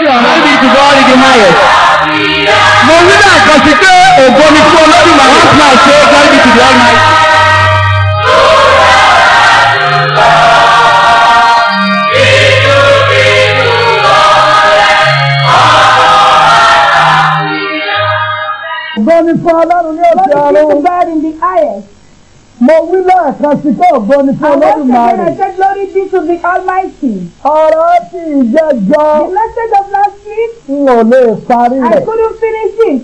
sókè ọ̀nà níbi ìtùbọ̀ ọ̀rìn di mo rí náà kan sí pé ògo ni fún ọlọ́dún máa ṣe é gbọ́ níbi ìtùbọ̀ ọ̀rìn háyẹ̀. gbọ́ fún ọlọ́dún. Mo wí lẹ́ẹ̀kan sí pé ògbó ni fún Olódùmarè. And once again I said glory be to the Almighty. Ọ̀rọ̀ ti ìjẹjọ. The message of last week. N ò lè parí rẹ̀. I couldn't finish it.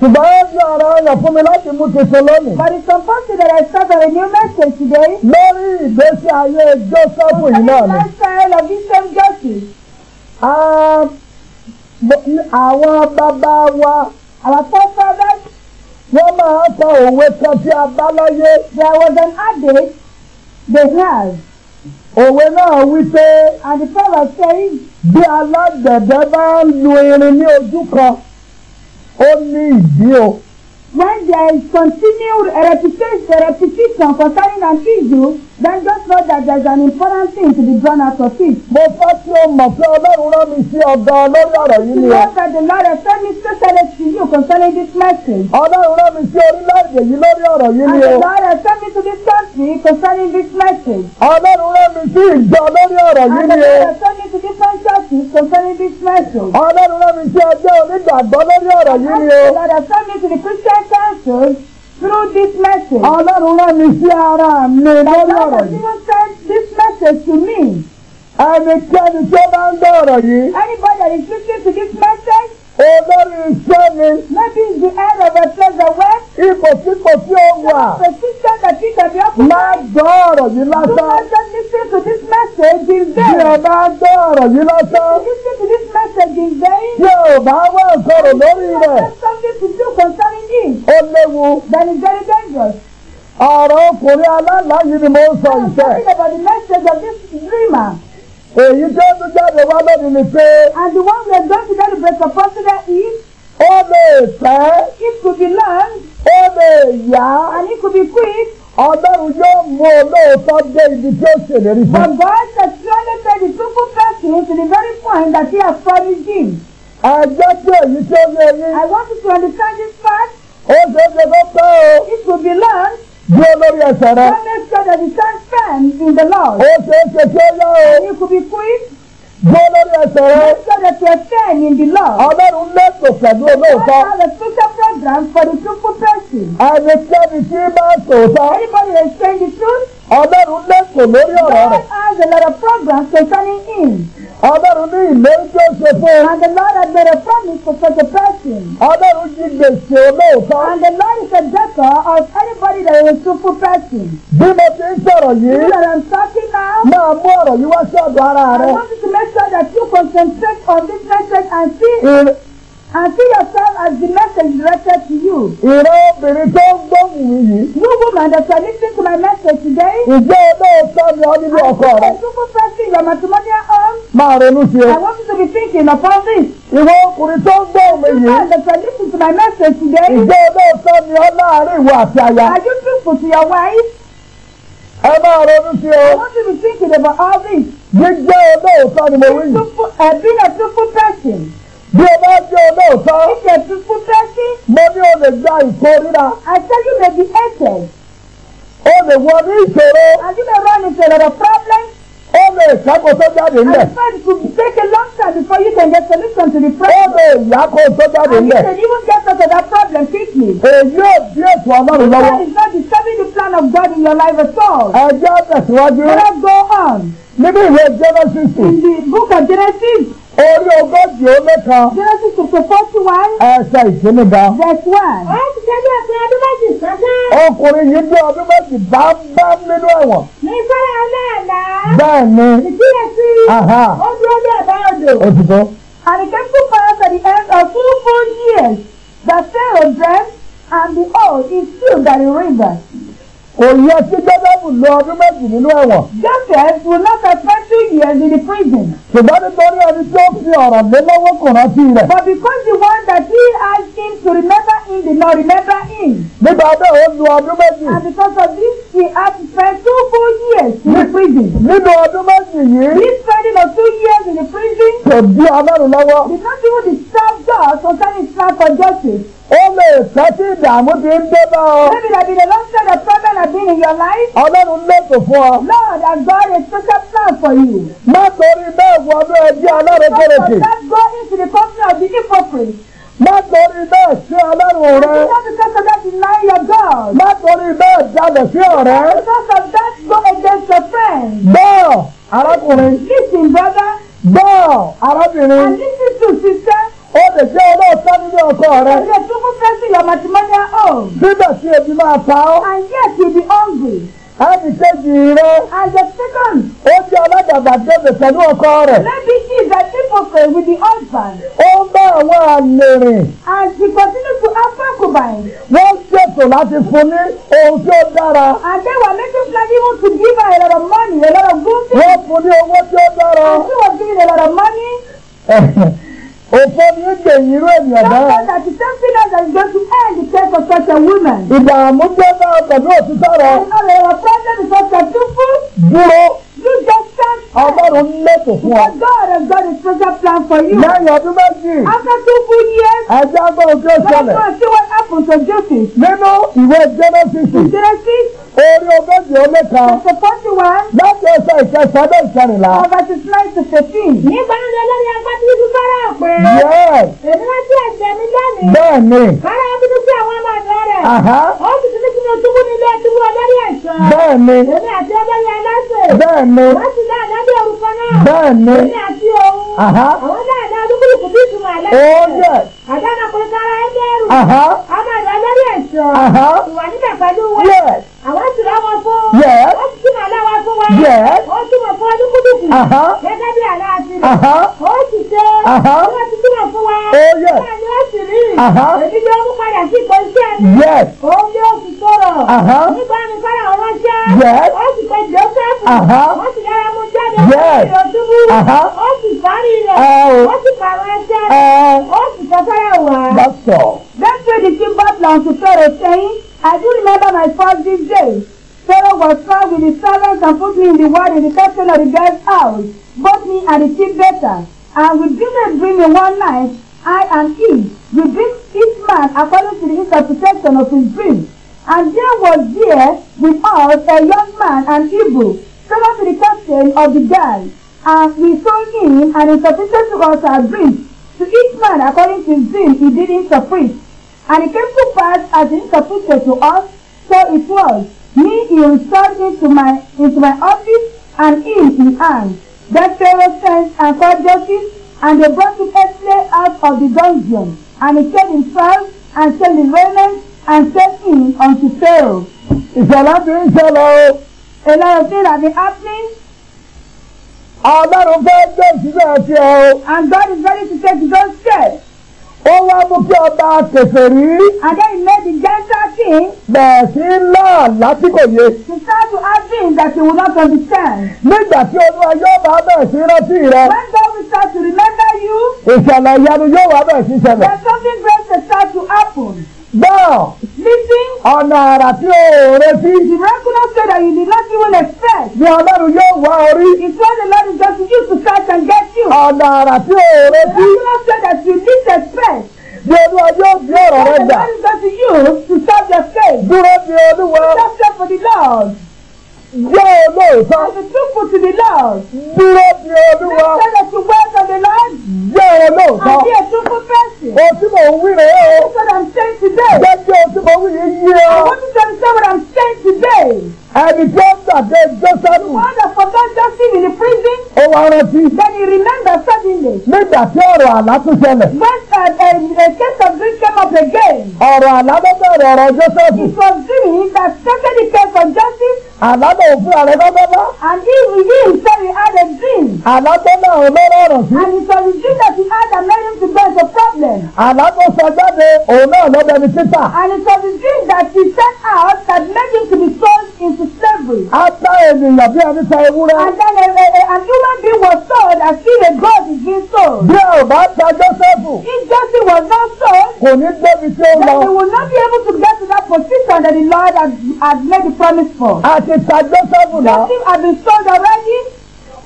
Ṣùgbọ́n ó di ọ̀rọ̀ ọyàn fún mi láti mú tuntun lónìí. But it's compulsory that I start on a new message today. Lórí ìgbésí ayé Jósẹ́fù yìí náà ni. Concerning lifestyle of this same Joseph. Àwọn bàbá wa. Our forefathers wọ́n máa ń pa òwe kan tí a bá láyé. there was an adage they had. òwe náà wí pé. and the proverb says. bí alágbẹ̀dẹ bá ń lu irin ní ojú kan ó ní ìdí o when there is continued repetition repetition concerning an issue then just know that there is an important thing to be drawn out of it. mo fẹ́ kí o mọ̀ pé ọlọ́run rán mi sí ọ̀dọ̀ lórí ọ̀rọ̀ yìí ni. you know that the Lord has sent me specially to you concerning this message. ọlọ́run rán mi sí orílẹ̀-èdè yìí lórí ọ̀rọ̀ yìí ni and the Lord has sent me to this country concerning this message. ọlọ́run rán mi sí ìjọ lórí ọ̀rọ̀ yìí ni and the Lord has sent me to this concerning this message. Ọlọ́run rán mi sí ọjọ́ onígbàgbọ́ lórí ọ̀rọ̀ yìí ni o. has sent me the Christian council through this message. Ọlọ́run rán mi sí ara mi lórí ọ̀rọ̀ yìí. The Lord has sent this message to me. bá ń gbọ́ ọ̀rọ̀ yìí. Anybody that is listening to this message. Olórí iṣẹ́ mi. Maybe it's the end of a treasure web. Ipò tí kò sí òun wà. The position that you can be up to. Má gbọ́ ọ̀rọ̀ yìí lásán. Do not just listen to message is vain. Bí ẹ bá gbọ́ ọ̀rọ̀ yìí lọ́sán. If you listen to this message in vain. Bí ò bá wá ìkorò lórí rẹ̀. There is something to do concerning it. Ó léwu. That is very dangerous. Ọ̀rọ̀ ọkùnrin aláǹláyé ni mo ń sọ ìṣe. I'm talking about the message of this dreamer. Èyí tó ń jáde wá lónìí ni pé. And the one we are going to get to break upon today is. Ó lè fẹ́. It could be long. Ó lè yá. And it could be quick. Ọlọ́run yóò mú olóòótọ́ dé ibi tí ó ṣèlérí fún. But God has surely made the truthful person to the very point that he has promised him. Ẹ jẹ́ kí èyí tí ó yé yín. I want you to understand this fact. Ó ṣe é ṣe kó pẹ́ o. It will be learned. Bí olórí ẹsẹ̀ rẹ. God makes sure that you stand firm in the Lord. Ó ṣe é ṣe kí ó yá o. And you could be quick. Gbọ́ lórí ẹsẹ̀ rẹ. Make sure that you are firm in the Lord. Ọlọ́run lẹ́sọ̀ pẹ̀lú olóòótọ́. God has a special program for the truthful person. Ẹnikẹ́ni tí bá sòótọ́. Anybody that is saying the truth. Ọlọ́run lẹ́kọ̀ọ́ lórí ọ̀rọ̀ rẹ̀. God has a lot of programs concerning him. Ọlọ́run ní ìlérí tó ṣe fún. And the Lord has made a promise for such a person. Ọlọ́run jí gbèsè olóòótọ́. And the Lord is a debtor of anybody that is a truthful person. Bí mo ti ń sọ̀rọ̀ yìí. You know what I'm talking about. Máa mú ọ̀rọ̀ yìí wá sọ́dọ̀ ara rẹ. I want you to make sure that you concentrate on this message and see and see yourself as the message directed to you. Ìran obìnrin tó ń gbóhùn mi yìí. You woman that are listening to my message today. Ǹjẹ́ olóòótọ́ ni ọ nínú ọkọ rẹ? I want you to your matrimonial home. Máa ronú sí o. I want you to be thinking upon this. Ìwọ ọkùnrin tó ń gbóhùn mi yìí. You woman that are listening to my message today. Ǹjẹ́ olóòótọ́ ni ọ láàárín ìwọ àti aya? Are you truthful to your wife? Ẹ máa ronú sí o. I want you to be thinking about all this. Jíjẹ́ olóòótọ́ ni mo wí yìí. Uh, being a truthful person. Bí o bá jẹ́ olóòótọ́. If you are truthful person. Mo ní o lè gba ìkórira. I tell you may be hated. O lè wọnú ìṣòro. And you may run into a lot of problems. ó lè ṣàkó tó jáde find it could take a long time before you can get solution to the problem. ó lè yàkó tó jáde ńlẹ̀. and you can even get out of that problem quickly. èyí ò bí ètò ọlọ́run lọ́wọ́. God is not disturbing the plan of God in your life at all. ẹjẹ́ tẹ̀síwájú. let go on. nínú ìwé Genesis. in the book of Genesis. orí ogójì ó mẹ́ta. Jésù kòtò forty one. ẹsẹ̀ ìṣẹ́niga. verse one. ó ti tẹ́lẹ̀ pé ọdún méjì sọ́kàn. ọkùnrin yìí bí ọdún méjì bá bá nínú ẹ̀wọ̀n. ní sọ́ra ọlọ́ọ̀lá. bẹ́ẹ̀ ni. ìkíyèsí. ó dúró ní ẹ̀bá odò. ó ti tó. and it came to pass at the end of two full years that Pharaoh dreamt and behold he stood by the river. kò yẹ sí gbẹ́dọ̀. Joseph lo ọdún méjì nínú ẹ̀wọ̀n. Joseph will not twenty years in the prison. Ṣùgbọ́n nítorí ẹni tí ó fi ọ̀rọ̀ lé lọ́wọ́ kò rántí rẹ̀. But because the one that he asked him to remember person did not remember him. Nígbà bẹ́ẹ̀ ó lu ọdún méjì. And because of this he had to spend two full years in the prison. Nínú ọdún méjì yìí. This spending of two years in the prison. Kò bí Ọlọ́run lọ́wọ́. Did not even disturb God concerning his plan for justice. Ó lè fẹ́ tí ìdààmú ti ń dé bá ọ. Maybe there be the long time of problem have been in your life. Ọlọ́run lètò fún ọ. Lord has got a special plan for you. Má torí bẹ́ẹ̀ wọnú ẹbí alárèkèrèkè. Don't let go into the company of the Má torí bẹ́ẹ̀ sí Ọlọ́run rẹ. You don't because of that deny your God. Má torí bẹ́ẹ̀ jalè sí ọ̀rẹ́. Because of that go against your friend. Gbọ́ arákùnrin. Listen brother. Gbọ́ arábìnrin. And listen to sister. Ó lè jẹ́ olóòótọ́ nílé ọkọ rẹ. Ẹ̀jẹ̀ tún fún fẹ́ sí your matrimonial home. Síbẹ̀ sí ebi máa pa ọ́. And yet you be hungry. Àbíkejì rẹ̀. As a second. Ó jẹ́ alágàbàgebè pẹ̀lú ọkọ rẹ̀. Maybe she is a hypocrite with the husband. Ó ń bá àwọn àlèrè. And she continues to have concubines. Wọ́n ṣètò láti fún ní ohun tí ó dára. And they were making plan even to give her a lot of money, a lot of good things. Wọ́n fún ní owó tí ó dára. And she was giving a lot of money. Òfò ni ó gbẹ̀yìn irú ènìyàn bẹ́ẹ̀. Don't the same figures that is going to end the case for such a woman. Ìdààmú dé bá pẹ̀lú òtítọ́ rẹ̀. Ìnáwó ẹ̀rọ pẹ́ẹ́lẹ́ ní sọ́kẹ̀ túfú. Dúró. You just stand there. Ọlọ́run lẹ́kọ̀ọ́ fún wa. Because God has got a special plan for you. Lẹ́yìn ọdún méjì. After two full years. Ẹja gbọ́dọ̀ tí ó ṣẹlẹ̀. Let's go and see what happened to Joseph. Nínú ìwé Genesis. Genesis. Orí ogójì ó mẹ́ta. Verse forty one. Láti ẹsẹ̀ ìkẹsàn-án bẹ́ẹ̀ ìkẹrìnlá. Verses nine to fifteen. Nígbà náà ni ọlọ́run agbádùn ní fífárá rẹ̀. Yes. Èmi wá sí ẹ̀jẹ̀ mi lónìí. Bẹ́ẹ̀ni. Ara bínú sí àwọn ọmọ ọ̀dọ́ rẹ̀. Ó sì ti ní kí ni ojúbú nílé ẹtúwú olórí ẹ̀ṣọ́. Bẹ́ẹ̀ni. Èmi àti ọjọ́ yẹn lọ́sẹ̀. Bẹ́ẹ̀ni. Wọ́n ti dá àdájọ́ orúkọ náà. Bẹ́ẹ̀ni. Èmi àti òun. Àwọn dáadáa olúkúlùkù bí ìtumọ̀ àlẹ́. Ó oh, yẹ. Àdáná kò sára ẹ dẹ́rù. Ọmọ ọ̀dọ́ olórí ẹ̀ṣọ́. Ìwà níbẹ̀ pẹ̀lú wọn. Yes. Àwọn ti rá wọn fún. Yes jẹ́. ó túmọ̀ fún ọdún kúndùkù. gẹ́gẹ́ bí àlá àti rẹ̀. ó sì ṣe é. ó ti túmọ̀ fún wa. Oh, ó yẹ. ó ní oṣù rí. èmi ló mú padà sí ipò iṣẹ́ mi. yẹ. òun ni oṣù sọ̀rọ̀. nígbà mi kọ́ra ọ̀rọ̀ jẹ́. yẹ. ó sì pe joseph. ó sì yára mú jáde. yẹ. ó sì ó sì parí rẹ̀. ó sì pàrọ̀ ẹsẹ̀ rẹ̀. ó sì sọ fẹ́rẹ̀ wá. dókítà. lẹ́sìn ìdí tí bọ́ọ̀lù àti fẹ́rẹ̀ sẹ́yìn I do remember my first visit. Pharaoh was found with his servants and put me in the ward in the captain of the guard's house, both me and the chief baker. And we did not dream in one night, I and he. We dreamed each man according to the interpretation of his dream. And there was there with us a young man, and evil servant to the captain of the guard. And we told him and interpreted to us our dreams. To each man according to his dream he did interpret. And it came to pass as he interpreted to us, so it was. Me he'll shove me to my, into my office and in he hang. That Pharaoh sent and called Joseph, and they brought him exiled out of the dungeon. And he came in trials and came in raiment and sent him unto Pharaoh. is ti ń ṣẹlẹ̀ A lot of things have been happening. Ọlọ́run fẹ́ gbé ìṣúná ti ẹ o. And God is ready to take those steps ó wá mú kí ọba kèfèrí. and then he made the gentle king. bẹ̀ẹ̀ sí náà láti kò yé. he tried to ask him that he would not understand. nígbà tí olúwa yóò bá bẹ̀ẹ̀ sí rántí rẹ. when God will start to remember you. ìṣẹ̀lẹ̀ ìyanu yóò wá bẹ̀ẹ̀ sí ṣẹlẹ̀. there is something great to start to happen. bẹ́ẹ̀. blessing. ọ̀nà àrà tí o ò retí. the miraculous way that you did not even expect. ni ọlọ́run yóò wá orí. it's why the Lord is going to use to search and get you. ọ̀nà àrà tí o ò retí. the miraculous that you did expect. Di olúwa yóò bí ọ̀rọ̀ rẹ gbà. The Lord is going to use to serve your faith. Dúró di olúwa. Just for the Lord. Jẹ́ olóòótọ́. The truth for to the land. Dúró de Olúwa. The tell us the words of the land. Yo no, And be a truthful person. O tí mò ń wí rèé o. That's what I'm saying today. Jẹ́ kí o win? mò I want you to understand what I'm saying today. Ẹni tó ń gbàgbé Jósẹ́fù. The one that forgot Joseph in the prison. Ó wá rántí. Then he remembered suddenly. Nígbà tí ọ̀rọ̀ àlá tún ṣẹlẹ̀. When a, uh, a, um, a case of dream came up again. Ọ̀rọ̀ àlá ló bẹ̀rẹ̀ ọ̀rọ̀ Jósẹ́fù. It was dream that started the case of just. Àládọ̀ òfin ààrẹ lọ́dọ́dọ́. And if he him so he had a dream. Àládọ̀ náà ò lọ rọrùn sí. And it was the dream that he had that made him to face a problem. Àládọ̀ sọ òun náà lọ́dọ̀ ní títà. And it was the dream that he set out that made him to be sold into slavery. A ta ènìyàn bí ẹni ta ewúrẹ́. And then a, a, a, human being was sold as if a god is being sold. Bí ẹ ò bá ta Jọ́sẹ̀fù. If Jọ́sẹ̀fù was not sold. kò ní débi tí ó lọ. that they will not be able to get to that position that the Lord has, has made the promise for. àti tàgbẹ́sẹ̀bù náà. the has been sold already.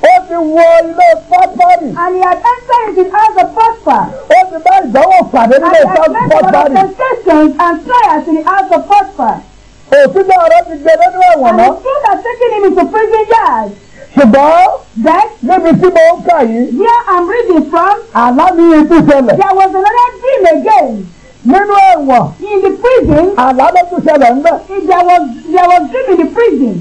Ó ti wọ ilé Fọ́tbárì. And he had entered into the house of Potiphar. Ó ti bá ìdánwò pàdé nílé Fọ́tbárì. And he had made temptations and trials in the house of Potiphar. Òfin náà rẹ̀ ti gbé nínú ẹ̀wọ̀n náà. And the king has taken him into prison yard. ṣùgbọ́n. then. níbi tí mo ń kà yìí. here i'm reading from. àlá mi yìí tún ṣẹlẹ̀. there was another dream again. nínú ẹ̀wọ̀n. in the prison. àlá ló tún ṣẹlẹ̀ ń bẹ̀. there was there was dream in the prison.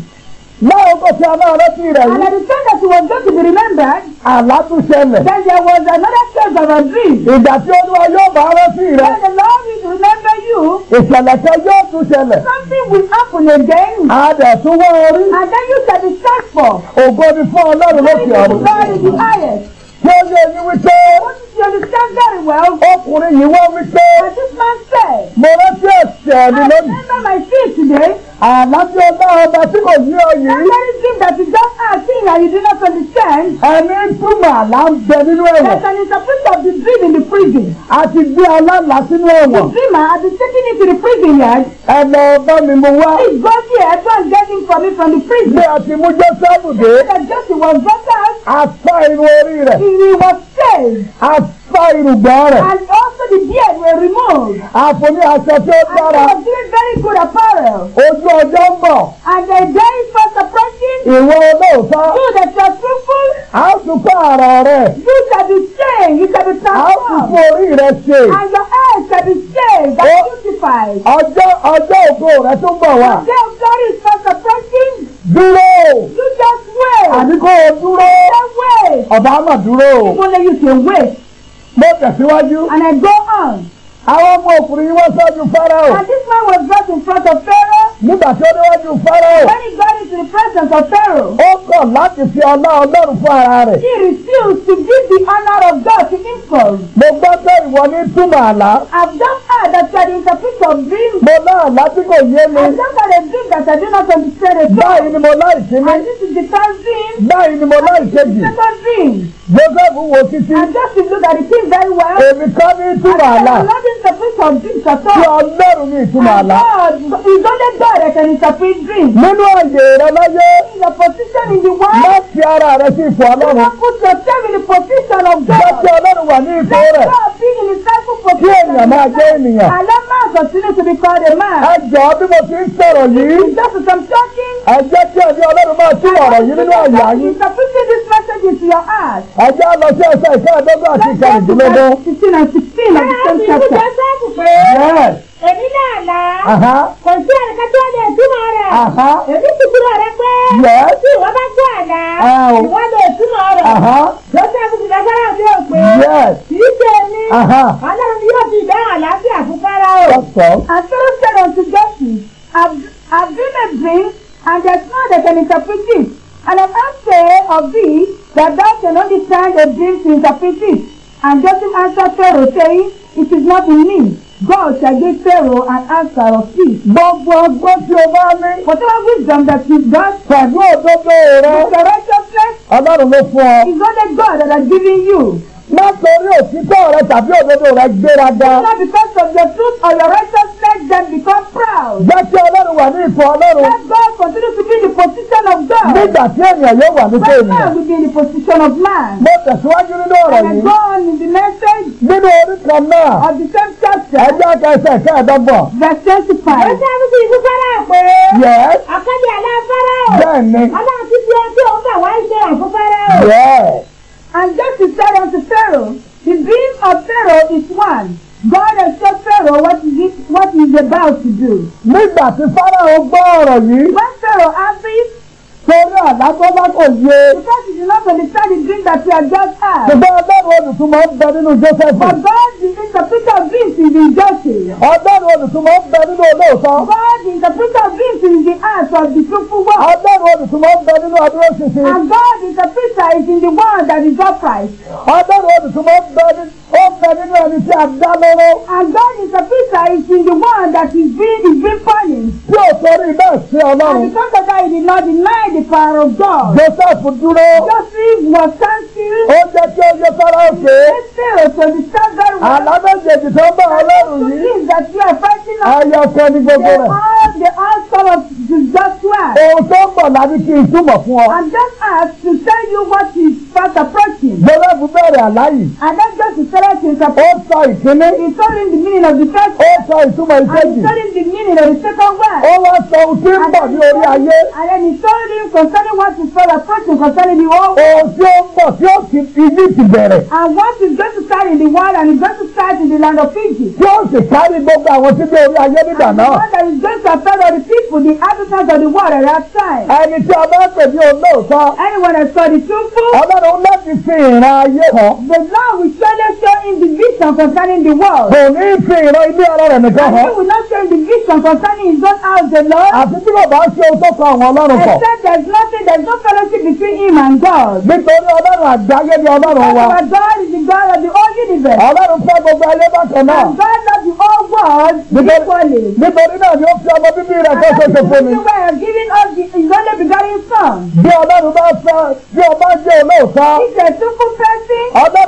Láwọn kò ṣe àmọ́ ọ̀rọ̀ ti rẹ̀ yìí. And at the time that he was going to be remembered. Àlá tún ṣẹlẹ̀. Then there was another case of a dream. Ìgbà tí olúwa yóò bá ọ̀rọ̀ ti rẹ̀. Then the Lord is remembered. you. Ìṣẹ̀lẹ̀ kan yóò tún ṣẹlẹ̀. Something will happen again. Adẹ̀ tún wọ́n orí. And then you shall be thanked for. Ògo ni fún Ọlọ́run lókè ọ̀run. God is the highest. Ṣé o lè ní wípé? What is you understand very well? Ọkùnrin yìí wọ́n wípé. As this man said. Mo rántí ẹ̀ṣẹ̀ mi lónìí. I remember my sin today. Àlàáfíà ọba ọba tí kò yí ọ yìí. And very dream that you just ask in and you do not understand. Ẹni túmọ̀ àlá ń bẹ nínú ẹ̀wọ̀n. There's an interpreter of the dream in the prison. A ti gbé alálàá sínú ẹ̀wọ̀n. The dreamer had been taken into the prison yard. Ẹ lọ bá mi mú wá. He go there and go and get him for me from the prison. Bí a ti mú Jọ́sẹ́fù dé. Ẹ̀ka Jọ́sẹ̀ was brought out. A fa irun orí rẹ̀. He was saved be there were removed. Àfòní aṣọ tí ó dára. I was doing very good apparel. Ojú ọjọ́ ń bọ̀. And the day is fast approaching. Ìwọ olóòótọ́. You the trust truthful. A tún kọ́ ara rẹ̀. You shall be changed. You shall be transformed. How tún fún orí rẹ̀ ṣe. And your hair shall be changed and beautified. Ọjọ́ ọjọ́ ògo rẹ̀ tún bọ̀ wá. The day of glory is fast approaching. Dúró. You just wait. Àní kò dúró. You just wait. Ọ̀bá àmà dúró. Ìwọlé yìí ṣe wait mo tẹ̀síwájú. and I go on. àwọn ọmọ òkùnrin yìí wọ́n ṣáájú Pharaoh. and this man was brought in front of Pharaoh. nígbà tí ó déwájú Pharaoh. when he got into the presence of Pharaoh. ó kọ̀ láti fi ọlá Ọlọ́run fún ara rẹ̀. he refused to give the honor of God to himself. mo gbọ́ pé ìwọ ní túmọ̀ àlá. I've done that you is a piece of dreams. Mo náà láti kò yé mi. I just had a dream that I do not understand it. all. Báyìí ni mo láì sí mi. And this is the first dream. Báyìí ni mo láì kejì. And the second dream. Joseph wo títí. I just to that it the very well. Èmi kọ́ ní ìtumọ̀ àlá. I said I love interpreter of dreams at all. Ṣé Ọlọ́run ní ìtumọ̀ àlá? And God is only God that can interpret dreams. Nínú àyè rẹ láyé. In your position in the world. Má fi ara rẹ sí ipò Ọlọ́run. You can put yourself in the position of God. Jẹ́ kí Ọlọ́run wà ní ipò rẹ̀. Let God be in the circle position. Kí èèyàn máa ènìyàn. Àlọ́ máa continue to be called a man. Ẹ jọ bí mo ti ń sọ̀rọ̀ yìí. Just as I'm talking. Ẹ jẹ́ kí ẹ̀mí Ọlọ́run máa tú ọ̀rọ̀ yìí nínú àyà yín. Interpreting this message into your heart. Ẹ jẹ́ lọ sí ẹsẹ̀ ìkẹ́ẹ̀dógún àti ìkẹrìndínlógún. Sixteen and sixteen of the same chapter. Báyọ̀ ni ibùdó sọ́ọ̀kù pé. Yes. Èmi náà là. Kò sí ẹ̀ka tó lè túmọ̀ rẹ̀. Èmi ti túmọ̀ rẹ̀ pé. Yes. Tí ìwọ bá gbọ́ àlá. Ìwọ lè túmọ̀ rẹ̀. Lọ́sẹ̀ àbùkù dágbára mi ò pé. Yes. Kì í ṣe mi. Ọlọ́run dá àlàáfíà fún Pharaoh. Asoro said unto Joshua, I've dreamed a dream, and there's no that can interpret it. And I've asked of thee that thou shalt not decline a dream to interpret And Joshua answer Pharaoh, say It is not in me. God shall give Pharaoh an answer of peace. Gbogbo ọgbọ́n tí o bá ní. Whatever wisdom that you got. Pẹ̀lú òdodo rẹ. It's the righteousness. Ọlọ́run ló fún ọ. It's only God that has given you má torí òtítọ́ rẹ tàbí òdodo rẹ gbéraga. not because of your truth or your righteousness then become proud. jẹ́ kí ọlọ́run wà ní ipò ọlọ́run. let God continue to be the position of God. nígbà tí ènìyàn yóò wà nípò ènìyàn. when man will be the position of man. mo tẹ̀síwájú nínú ọ̀rọ̀ yìí. and I go on in the message. nínú orí kan náà. of the same chapter. ẹjọ́ kẹsẹ̀ kẹ́ẹ̀dọ́gbọ̀n. verse twenty five. ó sábà fi ikú fara pé. yes. àkàndé aláfárá o. bẹ́ẹ̀ ni. ọlọ́run ti fi ọjọ́ òun bà wá ìṣe àfúfárá o. yes. And Joseph said unto Pharaoh, The dream of Pharaoh is one. God has told Pharaoh what he, what he is about to do. Nígbà tí Pharaoh gbọ́ ọ̀rọ̀ yìí. When Pharaoh answered. Torí àlágbọ́lá kò yé. Because he did not understand the dream that we had just had. Ṣùgbọ́n ọlọ́run olùtúmọ̀ ń bẹ nínú Joseph. But God the interpreter of dreams is in Joseph. Ọlọ́run olùtúmọ̀ ń bẹ nínú olóòótọ́. God the interpreter of dreams is the heart of the truthful one ìtumọ̀ ń bẹ nínú àdúró ṣinṣin. and God is a Peter is in the one that is upright. ọlọ́run olùtumọ̀ ń bẹ ní ó ń bẹ nínú ẹni tí a and God is a Peter is in the one that is being is being punished. Yes, o sọrí bẹ́ẹ̀ sí and because of that he did not deny the power of God. Joseph dúró. Joseph was standing. ó jẹ́ Oh, ó yẹ sára òkè. he made Pharaoh to the standard one. àlámẹ́jẹ̀jì tó ń bá ọlọ́run yìí. and the two things that you are fighting on. ayọ̀kẹ́ fighting for rẹ̀. they all they all àbí kí n túmọ̀ fún ọ. and then I have to tell you what is fast approaching. gbọ́dọ̀ bú bẹ̀rẹ̀ àlá yìí to tell us himself. ó sọ ìkíní. he the meaning of the first. ó sọ ìtumọ̀ ìkejì. and he told the meaning of the second word. ó wá sọ ohun tí ń bọ̀ ní and then he told him concerning what is for approaching concerning the world. ohun tí ó ń bọ̀ tí ó and what is going to start in the world and is going to start in the land of Egypt. tí carry book that was in the gbé orí ayé nígbà náà. and the one that is going to affect all the people the inhabitants of the world at that time. ẹni tí a bá pè ní olóòótọ́. anyone that saw the truthful. ọlọ́run láti fi ìran ayé hàn. the Lord will surely just show him the vision concerning the world. Kò ní fi ìran ilé ara nìkan hàn. he will not show him the vision concerning his own house alone. Àti tí bàbá ń ṣe ohun kan àwọn ọlọ́run pọ̀. Except there is nothing there is no fellowship between him and God. Nítorí ọlọ́run àgbáyé ni ọlọ́run wa. Our God is the God of the whole universe. Ọlọ́run fẹ́ gbogbo ayé bákan náà. And God loves the whole world equally. Nítorí náà ni ó fi ọmọ bíbí rẹ̀ tó ṣe fún mi. And that's why he has given us the his only begotten Bí ọlọ́run bá fẹ́ bí ọba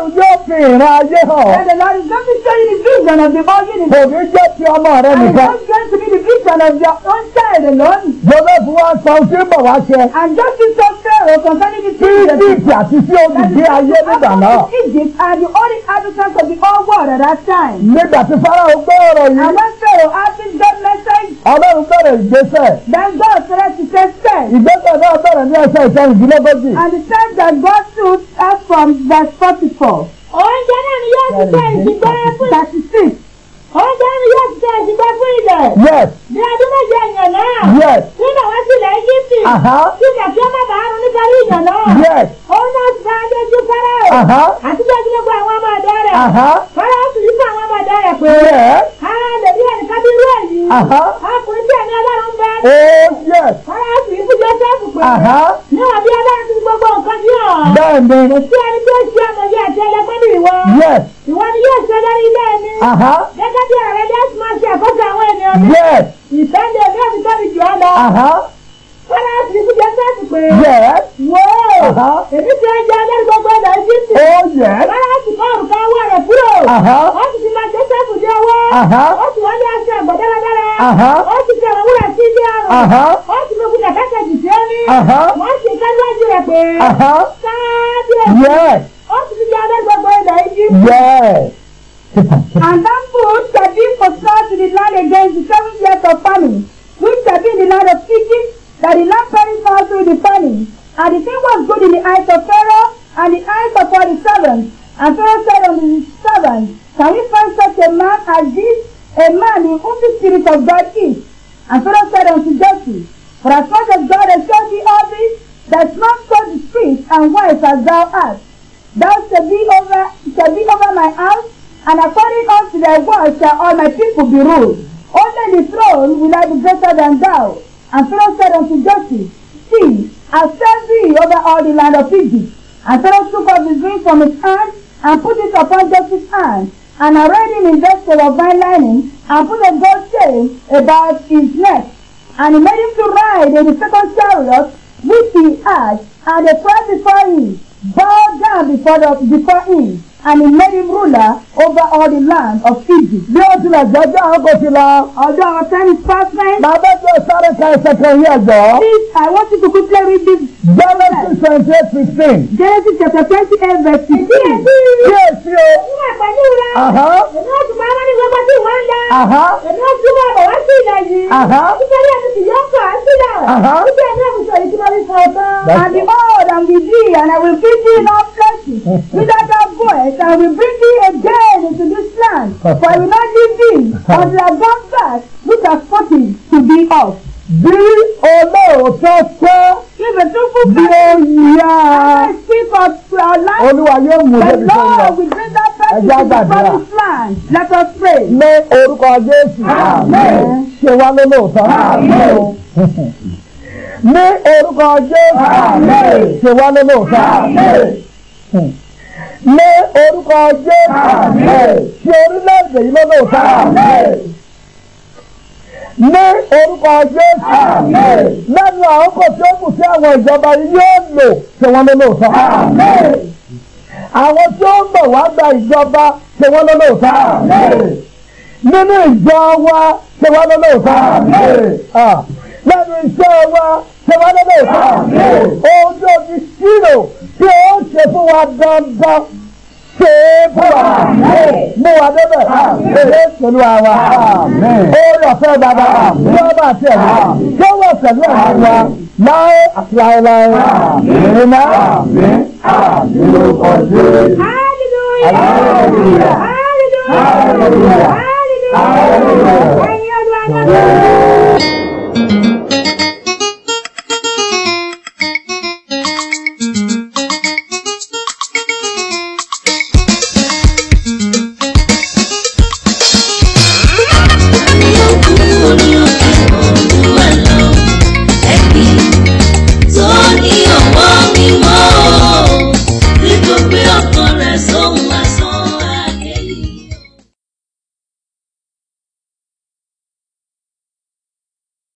fi ìran ayé hàn. Kò ní jẹ́ ti ọmọ rẹ nìkan. Gbogbo fún wa sọ sí bọ̀ wá ṣe. Egypt àti sí olùgbé ayé nígbà náà. Egypt are the only inhabitants of the whole world at that time. Nígbà tí Fáráò gbọ́ ọ̀rọ̀ yìí. Àwọn Fáráò á ti gbé mẹ́sẹ̀gì. Ọlọ́run bẹ̀rẹ̀ ìgbésẹ̀. Then God started to take steps. Ìgbésẹ̀ náà bẹ̀rẹ̀ ní ẹsẹ̀ ìkẹrìndínlógójì. And the time that God took us from verse forty-four oúnjẹ náà ni yóò ti jẹ́ ìdìbò ẹ̀fún. thirty six ọjọ́ ní yóò ti tẹ̀ sígbà yes. ní ọdún méje èèyàn yes. nínú àwọn tilẹ̀ Íjíbítì. tilẹ̀ kí ó má bàa rún yes. òun náà ti bá dojú Fáráò. àti dojú gbogbo àwọn ọmọ ọ̀dọ́ rẹ̀. Fáráò sì fún àwọn ọmọ ọ̀dọ́ rẹ̀ pé. ara lè rí ẹnì kan bí irú èyí. oh yes. Fáráò sì fún Jósẹ́fù pé. níwọ̀n bí Ọlọ́run ti gbogbo nǹkan bí ọ̀. bẹ́ẹ̀ni. kò sí ẹni tó ṣe ọmọ yẹn yes. ìwọ ni yóò ṣe lórí ilé di ààrẹ dance master àkókò àwọn ènìyàn mi. ìfẹ́ ni èmi àti tóbi jù ọ́ lọ. fọlá ti kú jẹ sẹ́ẹ̀sì pé. wo èmi ti ń jẹ ọdẹ gbogbo ọdọ Íjíbítì. Oh, fọlá ti kọ́ òrùka owó rẹ̀ kúrò. ó sì ti máa jẹ sẹ́ẹ̀sì ní ọwọ́. ó sì wọ́n ní aṣọ àgbọ̀ dáradára. ó sì fi àwọn wúrà sí ilé ọrùn. ó sì fi kùnà kẹ́kẹ́ jù sí ó ní. wọ́n sì ká lójú rẹ̀ pé. káàdì ó sì ti jẹ ọdẹ gbogbo ọdọ Íjíbítì. and that food shall be for salt to the against the seven years of famine. shall all my people be ruled. Only the throne will I be greater than thou. And Pharaoh said unto Joseph, See, I set thee over all the land of Egypt. And Pharaoh took up his ring from his hand and put it upon Joseph's hand, and arrayed him in vesture of fine lining, and put a gold chain about his neck. And he made him to ride in the second chariot which he had, and the press before him bowed down before, the, before him. and he made him ruler over all the land of Egypt. Bí ti lọ. Ọjọ́ tó sáré ka ẹsẹ̀ kan Please, I want you to quickly read this. Genesis twenty eight sixteen. Genesis chapter twenty eight verse sixteen. Ṣé o ṣe o? Nínú àgbàdo rẹ̀. Èmi ò tún máa wá ní gbogbo tí ìwọ ń lọ. Èmi ò tún máa wá sí ilẹ̀ yìí. Nítorí àti ìyá ọkọ̀ á sílẹ̀. Nítorí àti àbùsọ̀ yìí kí wọ́n fi fọ ọ̀tán. And behold, I'm and I will feed you in all places. forest and we bring thee again into this land, for I will not leave thee until I come back which has spoken to thee of. Bí olóòótọ́ pé bí ó yá Olúwa yóò mú débi tó ń lọ. Ẹja gbàdúrà. Lé orúkọ Jésù. Ṣé wá lólóòótọ́? Ní orúkọ Jésù. Ṣé wá lólóòótọ́? orúkọ Jésù lẹ́nu àwọn kò tí ó kù sí àwọn ìjọba yóò lò tí wọ́n lọ́lọ́ sọ. àwọn tí ó ń bọ̀ wá gba ìjọba tí wọ́n lọ́lọ́ sọ. nínú ìjọ wa tí wọ́n lọ́lọ́ sọ. lẹ́nu iṣẹ́ wa tí wọ́n lọ́lọ́ sọ. ojú omi ṣírò tí ó ṣe fún wa dandan ṣe é fún mú wa débẹ̀ èdè pẹ̀lú àwa oore ọ̀fẹ́ bàbá tí wọ́n bá tẹ̀ wá tí wọ́n pẹ̀lú àwọn láé àti láéláé ìrìnà lórúkọ Jésù. Hallelujah! Hallelujah! Hallelujah! Hallelujah!